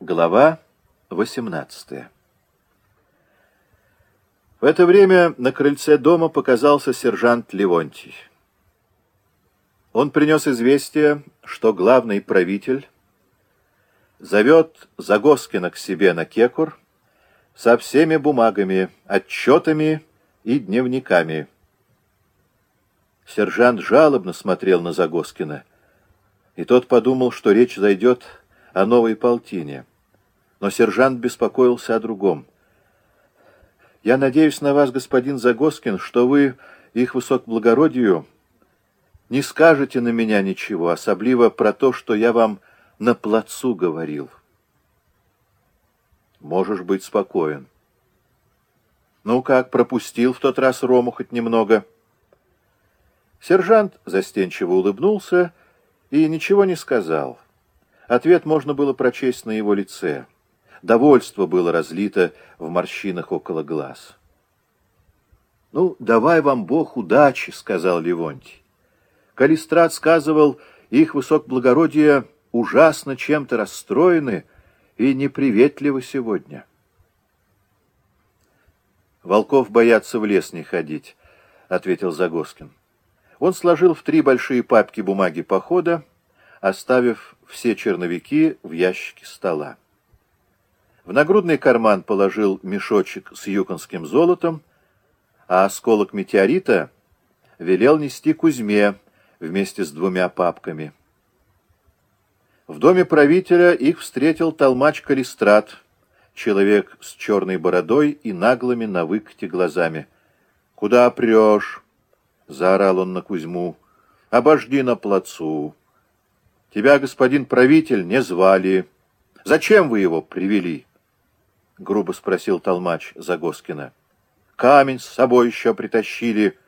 Глава 18 В это время на крыльце дома показался сержант Левонтий. Он принес известие, что главный правитель зовет Загоскина к себе на кекур со всеми бумагами, отчетами и дневниками. Сержант жалобно смотрел на Загоскина, и тот подумал, что речь зайдет о новой полтине. Но сержант беспокоился о другом. «Я надеюсь на вас, господин Загоскин, что вы, их высокоблагородию, не скажете на меня ничего, особливо про то, что я вам на плацу говорил». «Можешь быть спокоен». «Ну как, пропустил в тот раз Рому хоть немного?» Сержант застенчиво улыбнулся и ничего не сказал. Ответ можно было прочесть на его лице. Довольство было разлито в морщинах около глаз. «Ну, давай вам Бог удачи», — сказал Левонтий. Калистрат сказывал, их высокоблагородие ужасно чем-то расстроены и неприветливы сегодня. «Волков боятся в лес не ходить», — ответил Загоскин. Он сложил в три большие папки бумаги похода, оставив все черновики в ящике стола. В нагрудный карман положил мешочек с юконским золотом, а осколок метеорита велел нести Кузьме вместе с двумя папками. В доме правителя их встретил толмач Калистрат, человек с черной бородой и наглыми на выкате глазами. «Куда прешь?» — заорал он на Кузьму. «Обожди на плацу». Тебя, господин правитель, не звали. Зачем вы его привели? — грубо спросил толмач Загоскина. — Камень с собой еще притащили.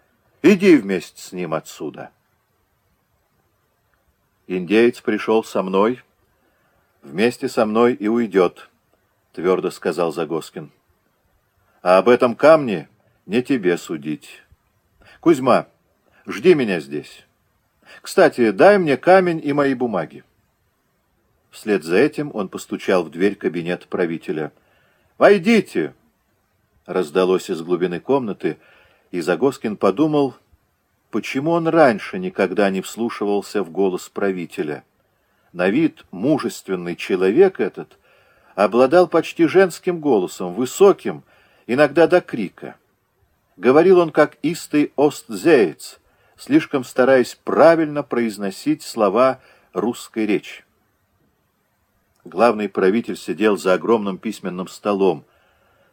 Иди вместе с ним отсюда. Индеец пришел со мной. Вместе со мной и уйдет, — твердо сказал Загоскин. А об этом камне не тебе судить. Кузьма, жди меня здесь. Кстати, дай мне камень и мои бумаги. Вслед за этим он постучал в дверь кабинета правителя. «Войдите!» Раздалось из глубины комнаты, и Загоскин подумал, почему он раньше никогда не вслушивался в голос правителя. На вид мужественный человек этот обладал почти женским голосом, высоким, иногда до крика. Говорил он как истый остзеец, слишком стараясь правильно произносить слова русской речи. Главный правитель сидел за огромным письменным столом.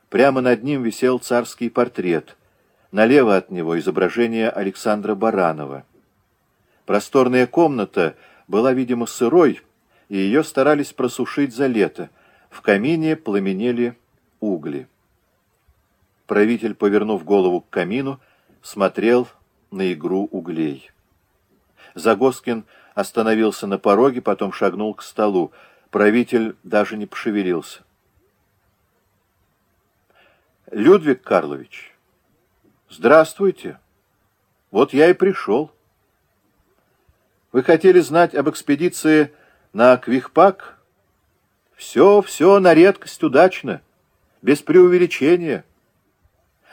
Прямо над ним висел царский портрет. Налево от него изображение Александра Баранова. Просторная комната была, видимо, сырой, и ее старались просушить за лето. В камине пламенели угли. Правитель, повернув голову к камину, смотрел на игру углей. Загоскин остановился на пороге, потом шагнул к столу. Правитель даже не пошевелился. «Людвиг Карлович, здравствуйте. Вот я и пришел. Вы хотели знать об экспедиции на Квихпак? Все, все на редкость удачно, без преувеличения.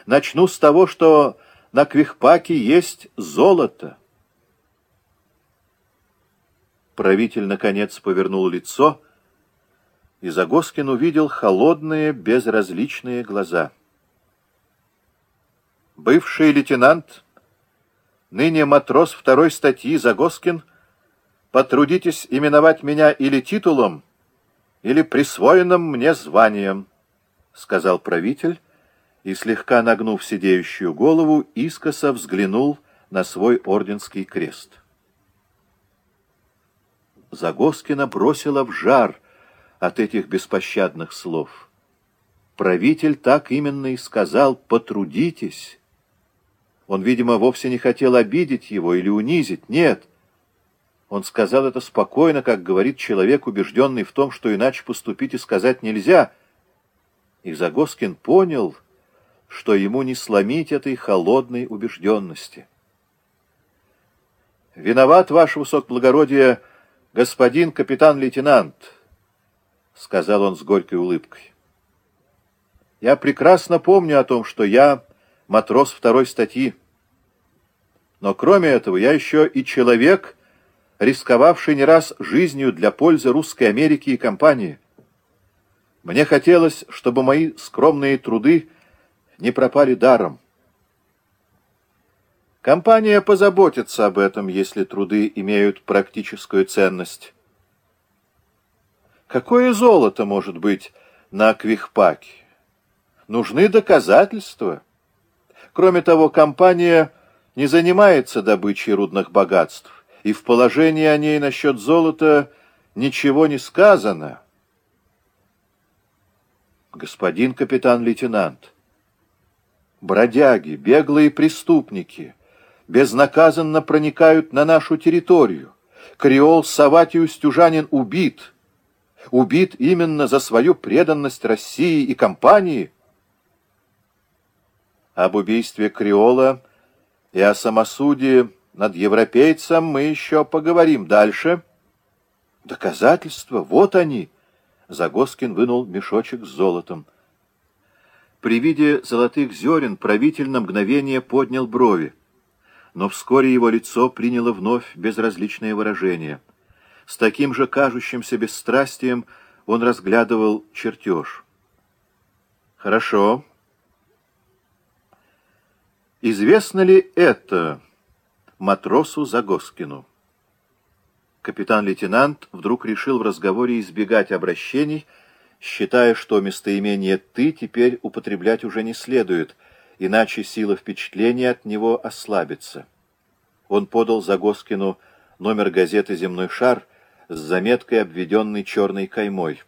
Начну с того, что на Квихпаке есть золото. Правитель, наконец, повернул лицо, и Загоскин увидел холодные, безразличные глаза. Бывший лейтенант, ныне матрос второй статьи Загоскин, потрудитесь именовать меня или титулом, или присвоенным мне званием, — сказал правитель, и, слегка нагнув сидеющую голову, искоса взглянул на свой орденский крест. Загоскина бросила в жар от этих беспощадных слов. Правитель так именно и сказал «потрудитесь». Он, видимо, вовсе не хотел обидеть его или унизить. Нет. Он сказал это спокойно, как говорит человек, убежденный в том, что иначе поступить и сказать нельзя. И Загоскин понял, что ему не сломить этой холодной убежденности. «Виноват, ваше высокоблагородие, господин капитан-лейтенант. — сказал он с горькой улыбкой. «Я прекрасно помню о том, что я матрос второй статьи. Но кроме этого я еще и человек, рисковавший не раз жизнью для пользы русской Америки и компании. Мне хотелось, чтобы мои скромные труды не пропали даром. Компания позаботится об этом, если труды имеют практическую ценность. Какое золото может быть на Квихпаке? Нужны доказательства. Кроме того, компания не занимается добычей рудных богатств, и в положении о ней насчет золота ничего не сказано. Господин капитан-лейтенант, бродяги, беглые преступники — безнаказанно проникают на нашу территорию. Креол Саватиус Тюжанин убит. Убит именно за свою преданность России и компании. Об убийстве Креола и о самосудии над европейцем мы еще поговорим дальше. Доказательства, вот они. Загоскин вынул мешочек с золотом. При виде золотых зерен правитель на мгновение поднял брови но вскоре его лицо приняло вновь безразличное выражение. С таким же кажущимся бесстрастием он разглядывал чертеж. «Хорошо. Известно ли это матросу Загоскину?» Капитан-лейтенант вдруг решил в разговоре избегать обращений, считая, что местоимение «ты» теперь употреблять уже не следует — иначе сила впечатления от него ослабится. Он подал Загоскину номер газеты «Земной шар» с заметкой, обведенной черной каймой.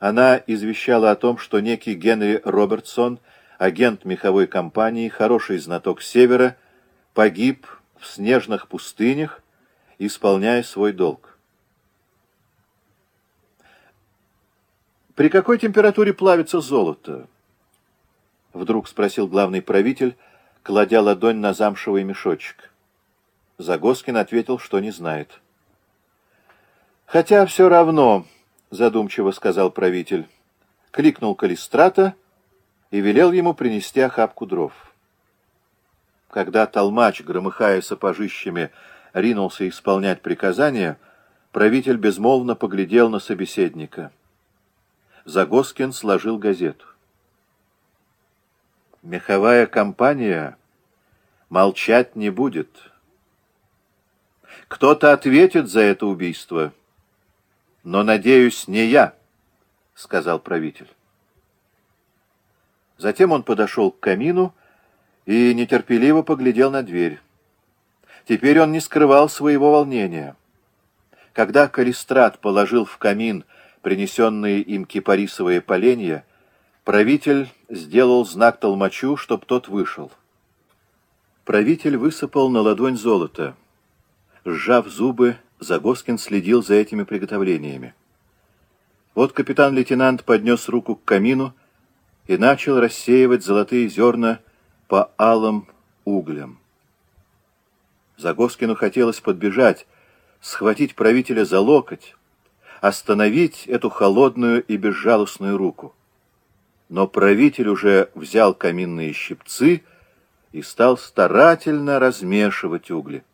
Она извещала о том, что некий Генри Робертсон, агент меховой компании, хороший знаток Севера, погиб в снежных пустынях, исполняя свой долг. При какой температуре плавится золото? — вдруг спросил главный правитель, кладя ладонь на замшевый мешочек. Загоскин ответил, что не знает. «Хотя все равно», — задумчиво сказал правитель, кликнул Калистрата и велел ему принести охапку дров. Когда толмач, громыхая сапожищами, ринулся исполнять приказания, правитель безмолвно поглядел на собеседника. Загоскин сложил газету. Меховая компания молчать не будет. Кто-то ответит за это убийство, но, надеюсь, не я, — сказал правитель. Затем он подошел к камину и нетерпеливо поглядел на дверь. Теперь он не скрывал своего волнения. Когда Калистрат положил в камин принесенные им кипарисовые поленья, Правитель сделал знак толмачу, чтоб тот вышел. Правитель высыпал на ладонь золото. Сжав зубы, Загоскин следил за этими приготовлениями. Вот капитан-лейтенант поднес руку к камину и начал рассеивать золотые зерна по алым углям. Загоскину хотелось подбежать, схватить правителя за локоть, остановить эту холодную и безжалостную руку но правитель уже взял каминные щипцы и стал старательно размешивать угли.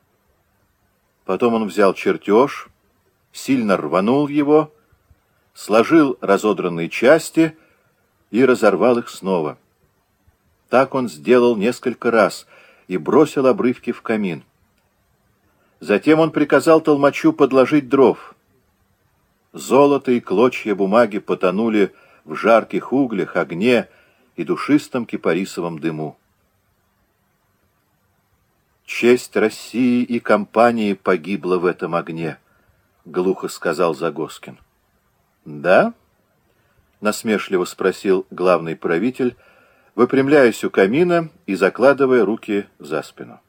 Потом он взял чертеж, сильно рванул его, сложил разодранные части и разорвал их снова. Так он сделал несколько раз и бросил обрывки в камин. Затем он приказал толмачу подложить дров. Золото и клочья бумаги потонули в жарких углях, огне и душистом кипарисовом дыму. «Честь России и компании погибла в этом огне», — глухо сказал Загоскин. «Да?» — насмешливо спросил главный правитель, выпрямляясь у камина и закладывая руки за спину.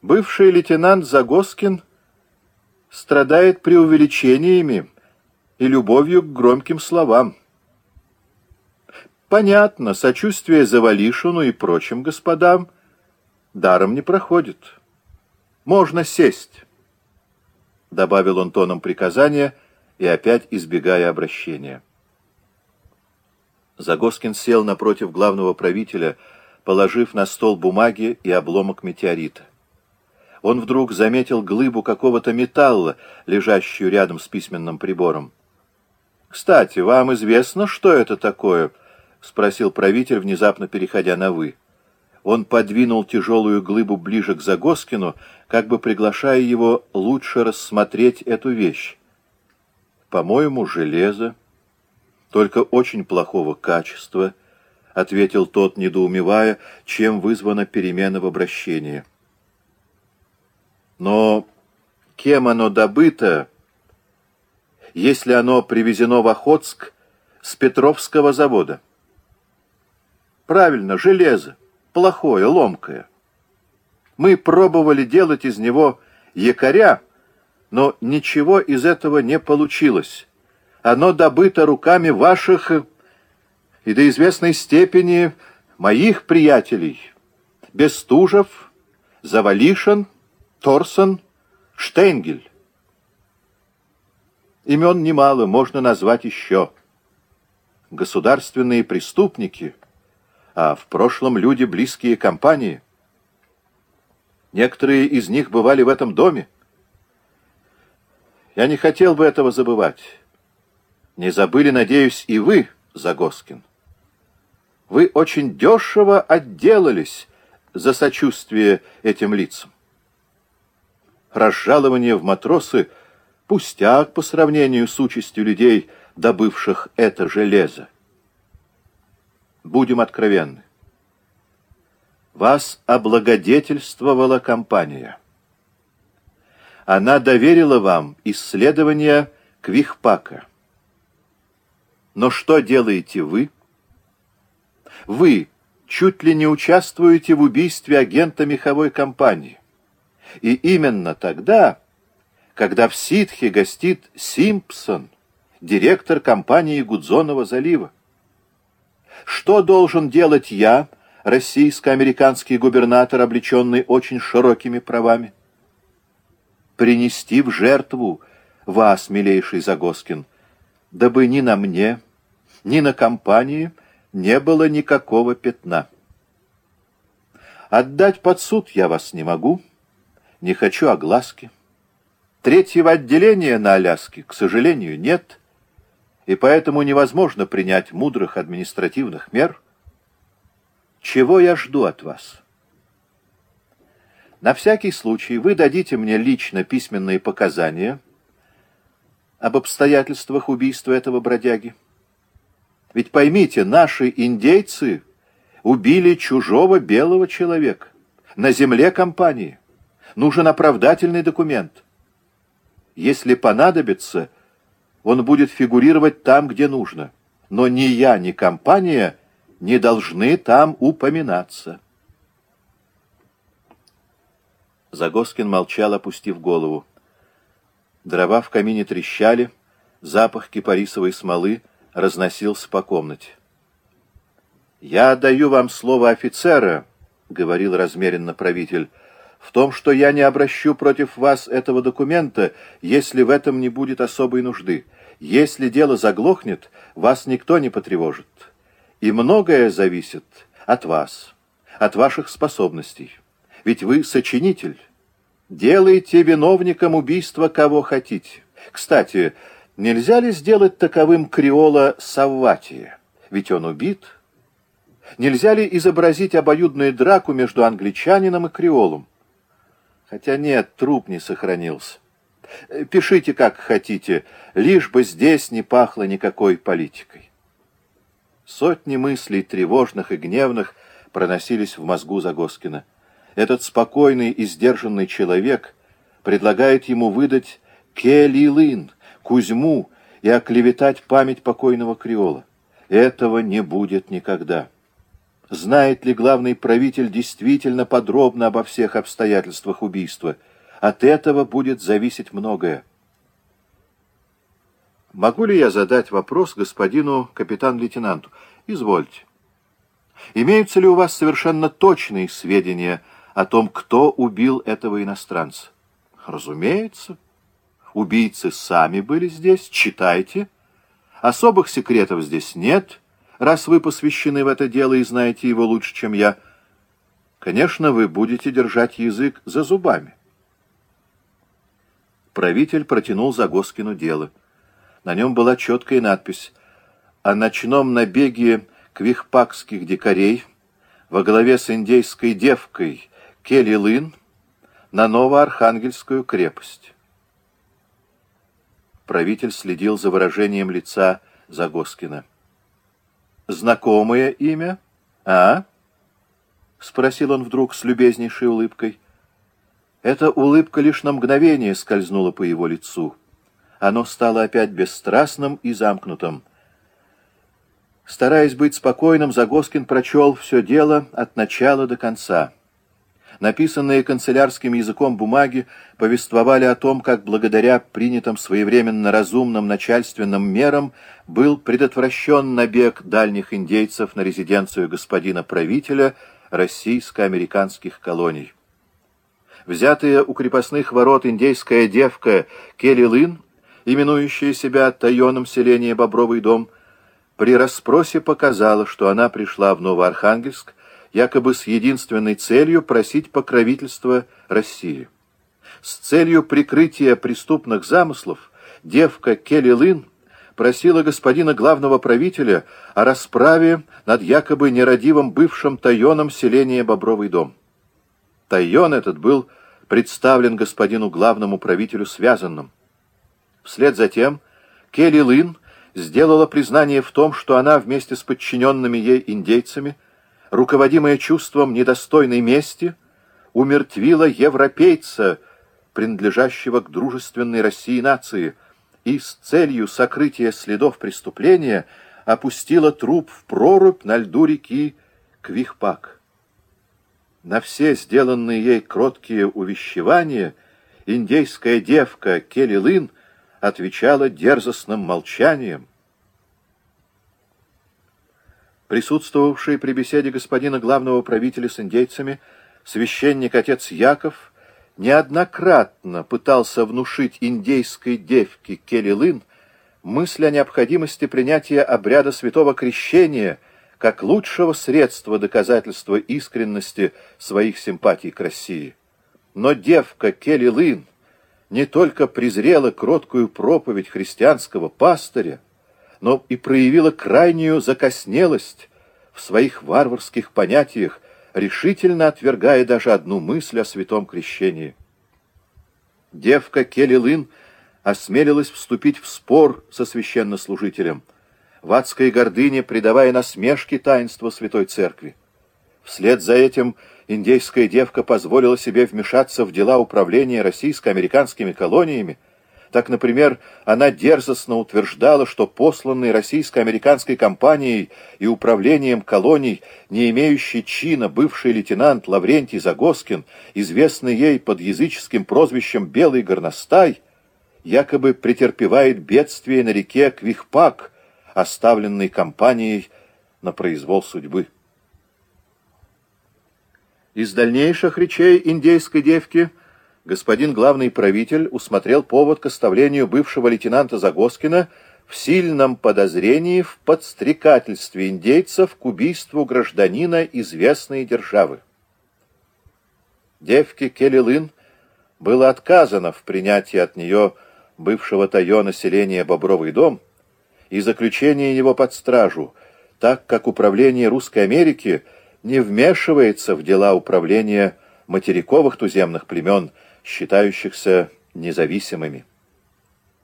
Бывший лейтенант Загоскин страдает преувеличениями и любовью к громким словам. Понятно, сочувствие Завалишину и прочим господам даром не проходит. Можно сесть, — добавил он тоном приказания и опять избегая обращения. Загоскин сел напротив главного правителя, положив на стол бумаги и обломок метеорита. Он вдруг заметил глыбу какого-то металла, лежащую рядом с письменным прибором. «Кстати, вам известно, что это такое?» — спросил правитель, внезапно переходя на «вы». Он подвинул тяжелую глыбу ближе к Загоскину, как бы приглашая его лучше рассмотреть эту вещь. «По-моему, железо, только очень плохого качества», — ответил тот, недоумевая, чем вызвана перемена в обращении. «Но кем оно добыто, если оно привезено в Охотск с Петровского завода?» «Правильно, железо» плохое, ломкое. Мы пробовали делать из него якоря, но ничего из этого не получилось. Оно добыто руками ваших и до известной степени моих приятелей. Бестужев, Завалишин, Торсон, Штенгель. Имен немало, можно назвать еще. Государственные преступники — а в прошлом люди близкие компании. Некоторые из них бывали в этом доме. Я не хотел бы этого забывать. Не забыли, надеюсь, и вы, Загоскин. Вы очень дешево отделались за сочувствие этим лицам. Разжалование в матросы — пустяк по сравнению с участью людей, добывших это железо. Будем откровенны. Вас облагодетельствовала компания. Она доверила вам исследование Квихпака. Но что делаете вы? Вы чуть ли не участвуете в убийстве агента меховой компании. И именно тогда, когда в Ситхе гостит Симпсон, директор компании Гудзонова залива. Что должен делать я, российско-американский губернатор, облеченный очень широкими правами? Принести в жертву вас, милейший Загоскин, дабы ни на мне, ни на компании не было никакого пятна. Отдать под суд я вас не могу, не хочу огласки. Третьего отделения на Аляске, к сожалению, нет — и поэтому невозможно принять мудрых административных мер. Чего я жду от вас? На всякий случай вы дадите мне лично письменные показания об обстоятельствах убийства этого бродяги. Ведь поймите, наши индейцы убили чужого белого человека на земле компании. Нужен оправдательный документ. Если понадобится, он будет фигурировать там, где нужно. Но ни я, ни компания не должны там упоминаться. Загоскин молчал, опустив голову. Дрова в камине трещали, запах кипарисовой смолы разносился по комнате. «Я даю вам слово офицера», — говорил размеренно правитель, — «в том, что я не обращу против вас этого документа, если в этом не будет особой нужды. Если дело заглохнет, вас никто не потревожит. И многое зависит от вас, от ваших способностей. Ведь вы сочинитель. Делайте виновником убийства кого хотите. Кстати, нельзя ли сделать таковым креола Савватия? Ведь он убит. Нельзя ли изобразить обоюдную драку между англичанином и креолом? Хотя нет, труп не сохранился. Пишите, как хотите, лишь бы здесь не пахло никакой политикой. Сотни мыслей, тревожных и гневных, проносились в мозгу Загоскина. Этот спокойный и сдержанный человек предлагает ему выдать Келилын, Кузьму и оклеветать память покойного Креола. Этого не будет никогда. Знает ли главный правитель действительно подробно обо всех обстоятельствах убийства – от этого будет зависеть многое. Могу ли я задать вопрос господину капитан-лейтенанту? Извольте. Имеются ли у вас совершенно точные сведения о том, кто убил этого иностранца? Разумеется. убийцы сами были здесь, читайте. Особых секретов здесь нет, раз вы посвящены в это дело и знаете его лучше, чем я. Конечно, вы будете держать язык за зубами. Правитель протянул Загоскину дело. На нем была четкая надпись о ночном набеге квихпакских дикарей во главе с индейской девкой Келли Лын на Новоархангельскую крепость. Правитель следил за выражением лица Загоскина. «Знакомое имя? А?» — спросил он вдруг с любезнейшей улыбкой. Эта улыбка лишь на мгновение скользнула по его лицу. Оно стало опять бесстрастным и замкнутым. Стараясь быть спокойным, Загоскин прочел все дело от начала до конца. Написанные канцелярским языком бумаги повествовали о том, как благодаря принятым своевременно разумным начальственным мерам был предотвращен набег дальних индейцев на резиденцию господина правителя российско-американских колоний. Взятая у крепостных ворот индейская девка Келли Лын, именующая себя тайоном селения Бобровый дом, при расспросе показала, что она пришла в Новоархангельск якобы с единственной целью просить покровительства России. С целью прикрытия преступных замыслов девка Келли Лын просила господина главного правителя о расправе над якобы нерадивым бывшим тайоном селения Бобровый дом. Тайон этот был представлен господину главному правителю связанным. Вслед за тем Келли Лын сделала признание в том, что она вместе с подчиненными ей индейцами, руководимая чувством недостойной мести, умертвила европейца, принадлежащего к дружественной России нации, и с целью сокрытия следов преступления опустила труп в прорубь на льду реки Квихпак. На все сделанные ей кроткие увещевания индейская девка Келли Лын отвечала дерзостным молчанием. Присутствовавший при беседе господина главного правителя с индейцами, священник-отец Яков неоднократно пытался внушить индейской девке Келли Лын мысль о необходимости принятия обряда святого крещения — как лучшего средства доказательства искренности своих симпатий к России. Но девка Келли Лын не только презрела кроткую проповедь христианского пастыря, но и проявила крайнюю закоснелость в своих варварских понятиях, решительно отвергая даже одну мысль о святом крещении. Девка Келли Лын осмелилась вступить в спор со священнослужителем – в адской гордыне предавая насмешки таинства Святой Церкви. Вслед за этим индейская девка позволила себе вмешаться в дела управления российско-американскими колониями. Так, например, она дерзостно утверждала, что посланный российско-американской компанией и управлением колоний, не имеющий чина, бывший лейтенант Лаврентий Загоскин, известный ей под языческим прозвищем «Белый горностай», якобы претерпевает бедствие на реке Квихпак – оставленный компанией на произвол судьбы. Из дальнейших речей индейской девки господин главный правитель усмотрел повод к оставлению бывшего лейтенанта Загоскина в сильном подозрении в подстрекательстве индейцев к убийству гражданина известной державы. Девке Келлилын было отказано в принятии от нее бывшего тайо населения Бобровый дом, и заключение его под стражу, так как управление Русской Америки не вмешивается в дела управления материковых туземных племен, считающихся независимыми.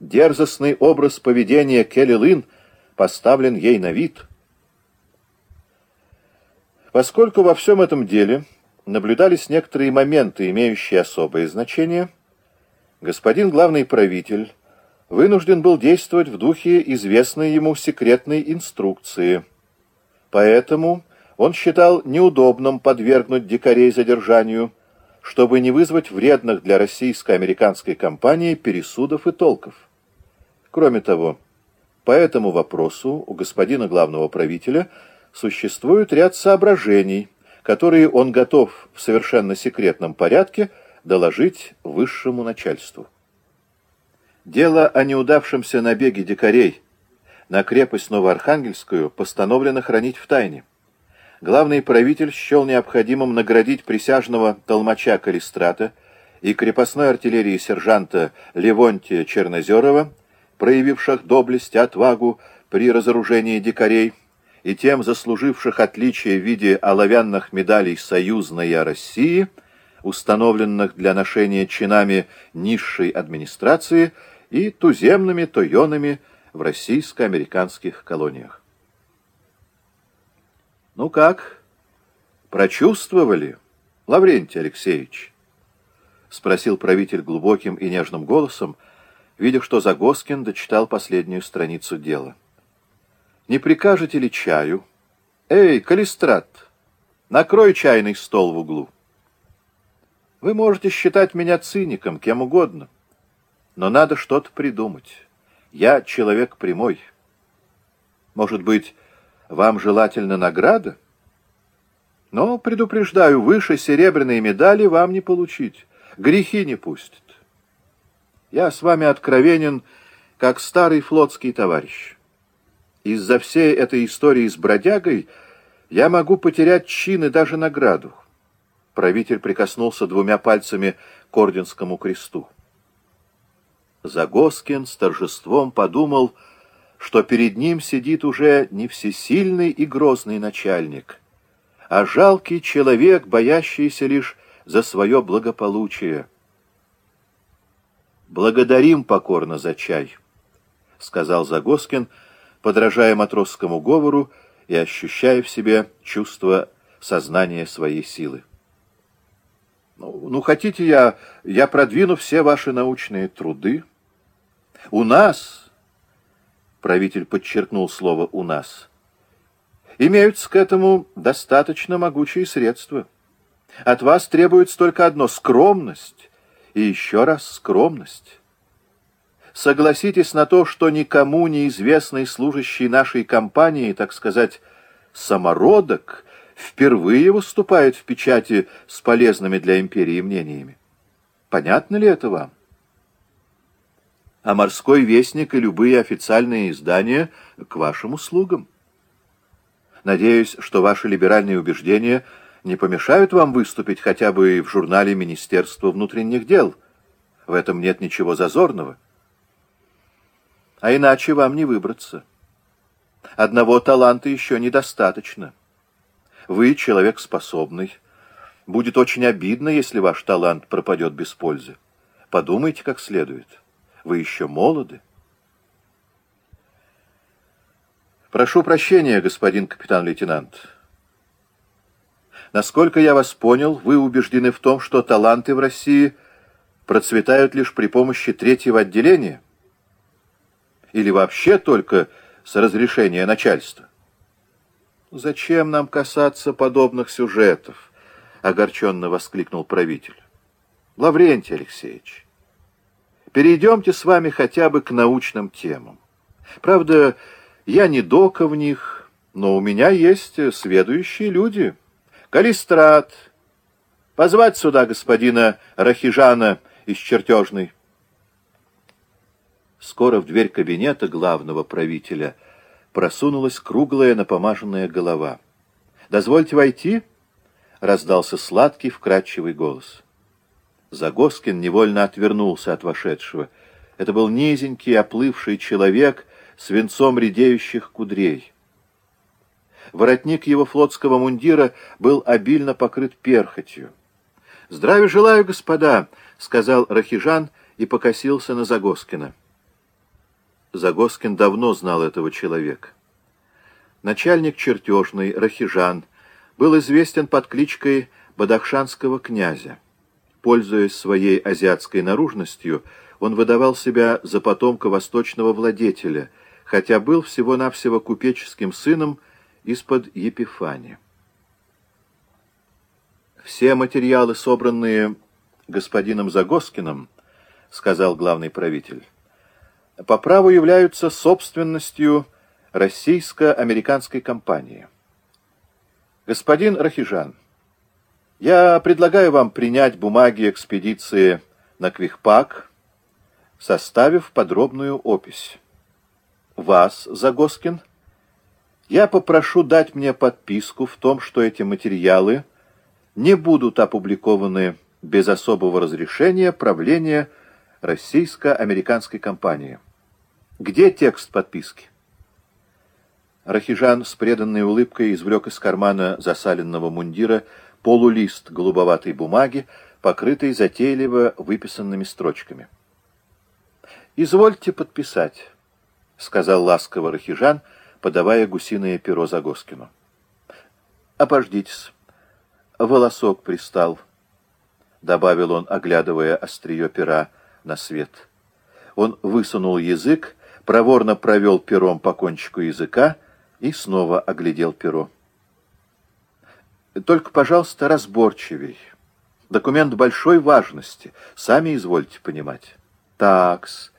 Дерзостный образ поведения Келли Лин поставлен ей на вид. Поскольку во всем этом деле наблюдались некоторые моменты, имеющие особое значение, господин главный правитель вынужден был действовать в духе известной ему секретной инструкции. Поэтому он считал неудобным подвергнуть дикарей задержанию, чтобы не вызвать вредных для российско-американской компании пересудов и толков. Кроме того, по этому вопросу у господина главного правителя существует ряд соображений, которые он готов в совершенно секретном порядке доложить высшему начальству. Дело о неудавшемся набеге дикарей на крепость Новоархангельскую постановлено хранить в тайне. Главный правитель счел необходимым наградить присяжного толмача Калистрата и крепостной артиллерии сержанта Левонтия Чернозерова, проявивших доблесть и отвагу при разоружении дикарей, и тем заслуживших отличие в виде оловянных медалей «Союзная России», установленных для ношения чинами низшей администрации и туземными тойонами в российско-американских колониях. «Ну как, прочувствовали, Лаврентий Алексеевич?» — спросил правитель глубоким и нежным голосом, видя, что Загоскин дочитал последнюю страницу дела. «Не прикажете ли чаю? Эй, Калистрат, накрой чайный стол в углу. Вы можете считать меня циником, кем угодно, но надо что-то придумать. Я человек прямой. Может быть, вам желательно награда? Но, предупреждаю, выше серебряной медали вам не получить» грехи не пустит. Я с вами откровенен, как старый флотский товарищ. Из-за всей этой истории с бродягой я могу потерять чин и даже награду. Правитель прикоснулся двумя пальцами к орденскому кресту. Загоскин с торжеством подумал, что перед ним сидит уже не всесильный и грозный начальник, а жалкий человек, боящийся лишь за свое благополучие. «Благодарим покорно за чай», — сказал Загоскин, подражая матросскому говору и ощущая в себе чувство сознания своей силы. «Ну, ну хотите, я, я продвину все ваши научные труды? У нас...» — правитель подчеркнул слово «у нас» — имеются к этому достаточно могучие средства. От вас требуется только одно — скромность. И еще раз скромность. Согласитесь на то, что никому неизвестный служащий нашей компании, так сказать, самородок, впервые выступает в печати с полезными для империи мнениями. Понятно ли это вам? А морской вестник и любые официальные издания к вашим услугам. Надеюсь, что ваши либеральные убеждения – не помешают вам выступить хотя бы в журнале Министерства внутренних дел. В этом нет ничего зазорного. А иначе вам не выбраться. Одного таланта еще недостаточно. Вы человек способный. Будет очень обидно, если ваш талант пропадет без пользы. Подумайте как следует. Вы еще молоды. Прошу прощения, господин капитан-лейтенант. Насколько я вас понял, вы убеждены в том, что таланты в России процветают лишь при помощи третьего отделения? Или вообще только с разрешения начальства? «Зачем нам касаться подобных сюжетов?» — огорченно воскликнул правитель. «Лаврентий Алексеевич, перейдемте с вами хотя бы к научным темам. Правда, я не дока в них, но у меня есть сведущие люди». Калистрат! Позвать сюда господина Рахижана из чертежной. Скоро в дверь кабинета главного правителя просунулась круглая напомаженная голова. «Дозвольте войти?» — раздался сладкий, вкрадчивый голос. Загоскин невольно отвернулся от вошедшего. Это был низенький, оплывший человек с венцом редеющих кудрей. Воротник его флотского мундира был обильно покрыт перхотью. «Здравия желаю, господа!» — сказал Рахижан и покосился на Загоскина. Загоскин давно знал этого человека. Начальник чертежный, Рахижан, был известен под кличкой Бадахшанского князя. Пользуясь своей азиатской наружностью, он выдавал себя за потомка восточного владетеля, хотя был всего-навсего купеческим сыном из-под Епифания. «Все материалы, собранные господином Загоскиным, — сказал главный правитель, — по праву являются собственностью российско-американской компании. Господин Рахижан, я предлагаю вам принять бумаги экспедиции на Квихпак, составив подробную опись. Вас, Загоскин, я попрошу дать мне подписку в том, что эти материалы не будут опубликованы без особого разрешения правления российско-американской компании. Где текст подписки? Рахижан с преданной улыбкой извлек из кармана засаленного мундира полулист голубоватой бумаги, покрытый затейливо выписанными строчками. «Извольте подписать», — сказал ласково Рахижан, подавая гусиное перо Загоскину. «Обождитесь. Волосок пристал», — добавил он, оглядывая острие пера на свет. Он высунул язык, проворно провел пером по кончику языка и снова оглядел перо. «Только, пожалуйста, разборчивей. Документ большой важности, сами извольте понимать». «Такс.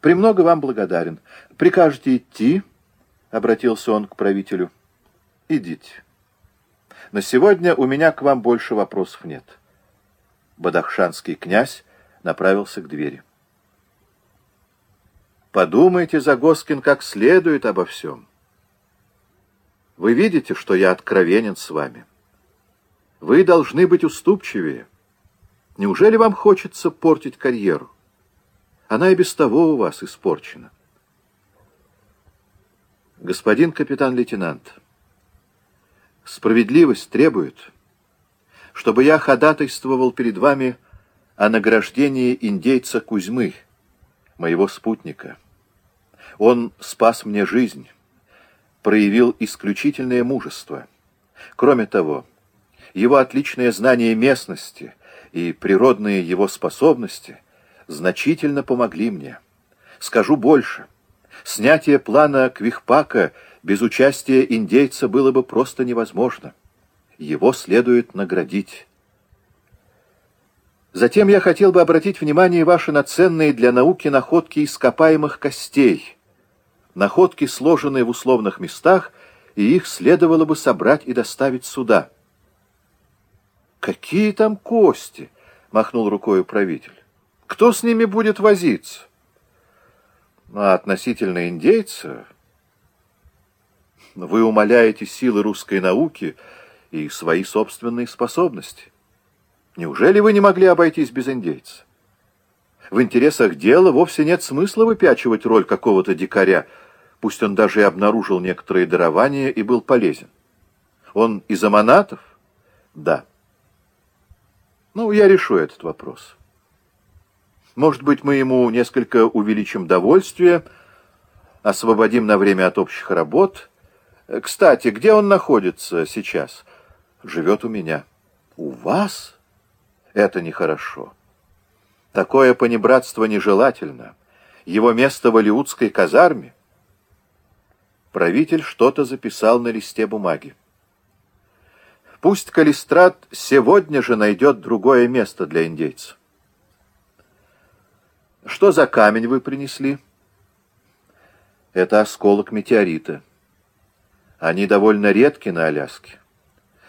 Премного вам благодарен. Прикажете идти?» — обратился он к правителю. «Идите. На сегодня у меня к вам больше вопросов нет». Бадахшанский князь направился к двери. Подумайте, Загоскин, как следует обо всем. Вы видите, что я откровенен с вами. Вы должны быть уступчивее. Неужели вам хочется портить карьеру? Она и без того у вас испорчена. Господин капитан-лейтенант, справедливость требует, чтобы я ходатайствовал перед вами о награждении индейца Кузьмы, моего спутника. Он спас мне жизнь, проявил исключительное мужество. Кроме того, его отличное знание местности и природные его способности значительно помогли мне. Скажу больше. Снятие плана Квихпака без участия индейца было бы просто невозможно. Его следует наградить. Затем я хотел бы обратить внимание ваше на ценные для науки находки ископаемых костей. Находки, сложенные в условных местах, и их следовало бы собрать и доставить сюда. «Какие там кости?» — махнул рукой правитель. «Кто с ними будет возиться?» «А относительно индейца...» «Вы умаляете силы русской науки и свои собственные способности». Неужели вы не могли обойтись без индейца? В интересах дела вовсе нет смысла выпячивать роль какого-то дикаря, пусть он даже и обнаружил некоторые дарования и был полезен. Он из аманатов? Да. Ну, я решу этот вопрос. Может быть, мы ему несколько увеличим довольствие, освободим на время от общих работ. Кстати, где он находится сейчас? Живет у меня. У вас? Это нехорошо. Такое понебратство нежелательно. Его место в Алиутской казарме. Правитель что-то записал на листе бумаги. Пусть Калистрат сегодня же найдет другое место для индейцев. Что за камень вы принесли? Это осколок метеорита. Они довольно редки на Аляске.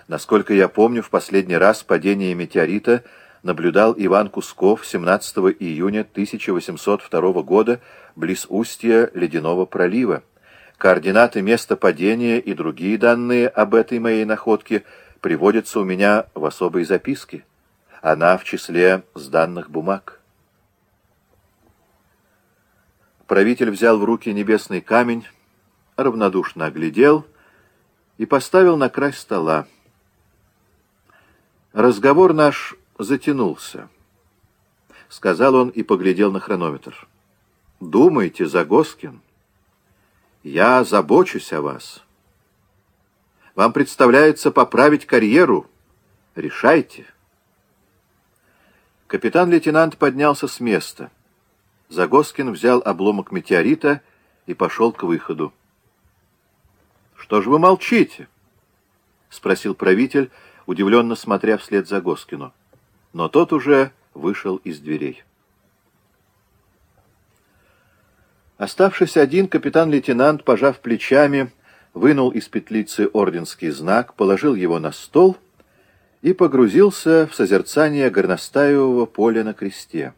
Насколько я помню, в последний раз падение метеорита наблюдал Иван Кусков 17 июня 1802 года близ устья Ледяного пролива. Координаты места падения и другие данные об этой моей находке приводятся у меня в особой записке. Она в числе с данных бумаг. Правитель взял в руки небесный камень, равнодушно оглядел и поставил на край стола. Разговор наш затянулся, — сказал он и поглядел на хронометр. Думайте, Загоскин, я забочусь о вас. Вам представляется поправить карьеру. Решайте. Капитан-лейтенант поднялся с места. Загоскин взял обломок метеорита и пошел к выходу. — Что ж вы молчите? — спросил правитель, — удивленно смотря вслед за Госкину. Но тот уже вышел из дверей. Оставшись один, капитан-лейтенант, пожав плечами, вынул из петлицы орденский знак, положил его на стол и погрузился в созерцание горностаевого поля на кресте.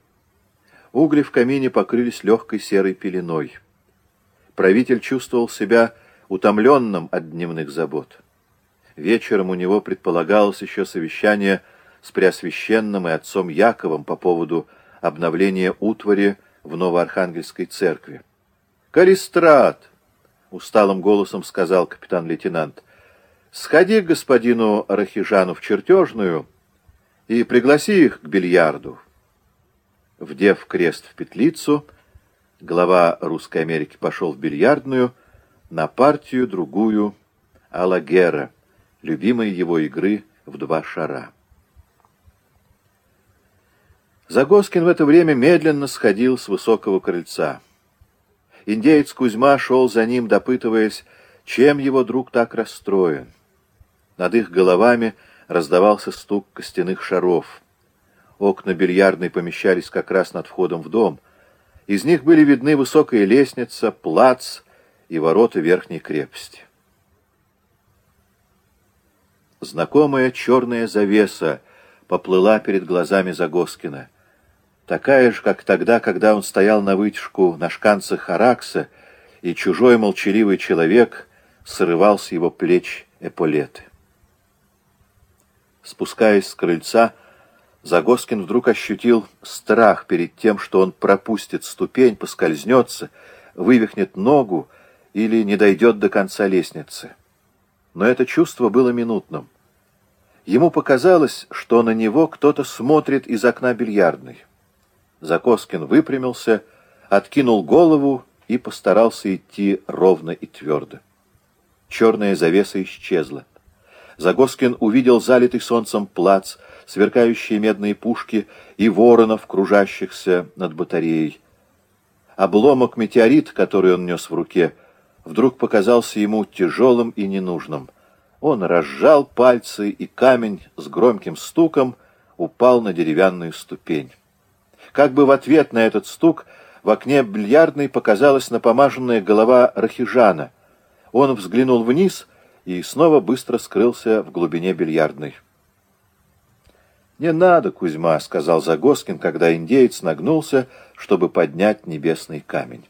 Угли в камине покрылись легкой серой пеленой. Правитель чувствовал себя утомленным от дневных забот. Вечером у него предполагалось еще совещание с Преосвященным и отцом Яковом по поводу обновления утвари в Новоархангельской церкви. «Калистрат!» — усталым голосом сказал капитан-лейтенант. «Сходи к господину Рахижану в чертежную и пригласи их к бильярду». Вдев крест в петлицу, глава Русской Америки пошел в бильярдную на партию другую Алагера, любимой его игры в два шара. Загоскин в это время медленно сходил с высокого крыльца. Индеец Кузьма шел за ним, допытываясь, чем его друг так расстроен. Над их головами раздавался стук костяных шаров — Окна бильярдной помещались как раз над входом в дом. Из них были видны высокая лестница, плац и ворота верхней крепости. Знакомая черная завеса поплыла перед глазами Загоскина. Такая же, как тогда, когда он стоял на вытяжку на шканцах Аракса, и чужой молчаливый человек срывал с его плеч эполеты. Спускаясь с крыльца, Загоскин вдруг ощутил страх перед тем, что он пропустит ступень, поскользнется, вывихнет ногу или не дойдет до конца лестницы. Но это чувство было минутным. Ему показалось, что на него кто-то смотрит из окна бильярдной. Закоскин выпрямился, откинул голову и постарался идти ровно и твердо. Черная завеса исчезла. Загоскин увидел залитый солнцем плац, сверкающие медные пушки и воронов, кружащихся над батареей. Обломок метеорит, который он нес в руке, вдруг показался ему тяжелым и ненужным. Он разжал пальцы, и камень с громким стуком упал на деревянную ступень. Как бы в ответ на этот стук в окне бильярдной показалась напомаженная голова Рахижана. Он взглянул вниз и снова быстро скрылся в глубине бильярдной. «Не надо, Кузьма», — сказал Загоскин, когда индеец нагнулся, чтобы поднять небесный камень.